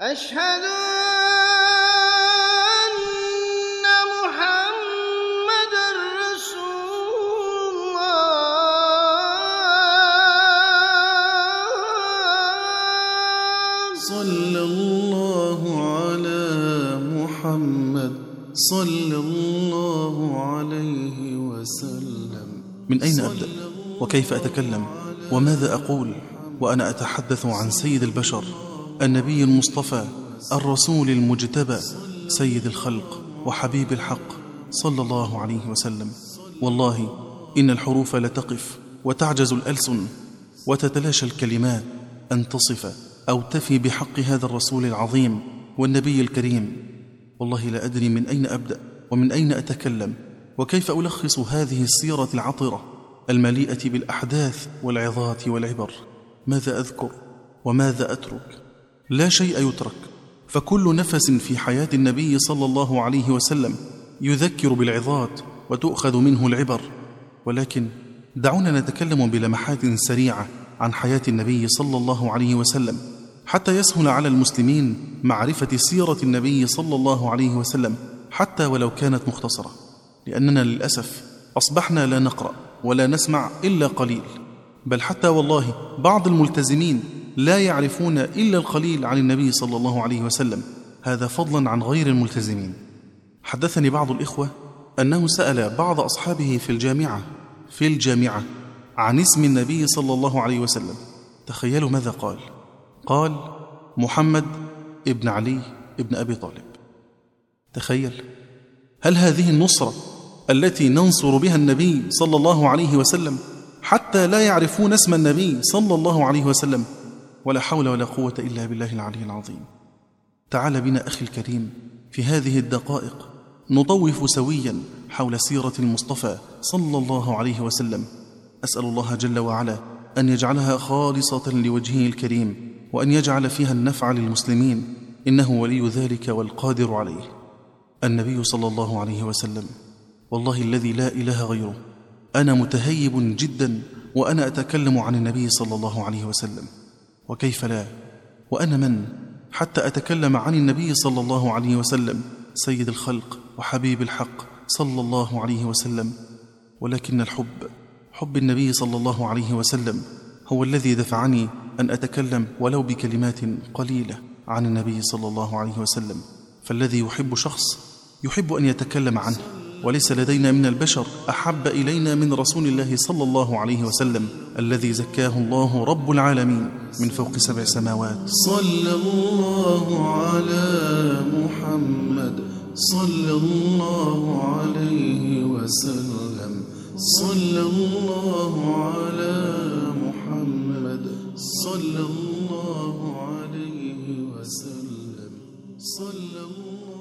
أشهد أن محمد رسول الله. صلى الله على محمد. صلى الله عليه وسلم. من أين أبدأ؟ وكيف أتكلم؟ وماذا أقول؟ وأنا أتحدث عن سيد البشر. النبي المصطفى الرسول المجتبى سيد الخلق وحبيب الحق صلى الله عليه وسلم. والله إن الحروف لتقف وتعجز الألسن وتتلاشى الكلمات أن تصف أو تفي بحق هذا الرسول العظيم والنبي الكريم. والله لا أدري من أين أبدأ ومن أين أتكلم وكيف ألخص هذه السيرة العطرة المليئة بالأحداث والعظات والعبر. ماذا أذكر وماذا أترك؟ لا شيء يترك. فكل نفس في حياة النبي صلى الله عليه وسلم يذكر بالعظات وتؤخذ منه العبر. ولكن دعونا نتكلم بلمحات سريعة عن حياة النبي صلى الله عليه وسلم حتى يسهل على المسلمين معرفة سيرة النبي صلى الله عليه وسلم حتى ولو كانت مختصرة. لأننا للأسف أصبحنا لا نقرأ ولا نسمع إلا قليل. بل حتى والله بعض الملتزمين لا يعرفون إلا القليل عن النبي صلى الله عليه وسلم. هذا فضلا عن غير الملتزمين. حدثني بعض الإخوة أنه سأل بعض أصحابه في الجامعة في الجامعة عن اسم النبي صلى الله عليه وسلم. تخيلوا ماذا قال؟ قال محمد ابن علي ابن أبي طالب. تخيل. هل هذه النصرة التي ننصر بها النبي صلى الله عليه وسلم حتى لا يعرفون اسم النبي صلى الله عليه وسلم ولا حول ولا قوة إلا بالله العلي العظيم. تعال بنا أخي الكريم في هذه الدقائق نطوف سويا حول سيرة المصطفى صلى الله عليه وسلم. أسأل الله جل وعلا أن يجعلها خالصة لوجهه الكريم وأن يجعل فيها النفع للمسلمين. إنه ولي ذلك والقادر عليه. النبي صلى الله عليه وسلم والله الذي لا إله غيره أنا متهيب جدا وأنا أتكلم عن النبي صلى الله عليه وسلم. وكيف لا؟ وأنا من؟ حتى أتكلم عن النبي صلى الله عليه وسلم سيد الخلق وحبيب الحق صلى الله عليه وسلم. ولكن الحب حب النبي صلى الله عليه وسلم هو الذي دفعني أن أتكلم ولو بكلمات قليلة عن النبي صلى الله عليه وسلم. فالذي يحب شخص يحب أن يتكلم عنه وليس لدينا من البشر أحب إلينا من رسول الله صلى الله عليه وسلم. الذي زكاه الله رب العالمين من فوق سبع سماوات. صلى الله على محمد. صلى الله عليه وسلم. صلى الله على محمد. صلى الله عليه وسلم. صلى الله